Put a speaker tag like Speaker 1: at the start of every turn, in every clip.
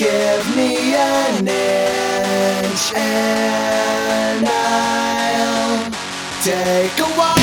Speaker 1: Give me an inch and I'll take a walk.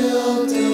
Speaker 1: build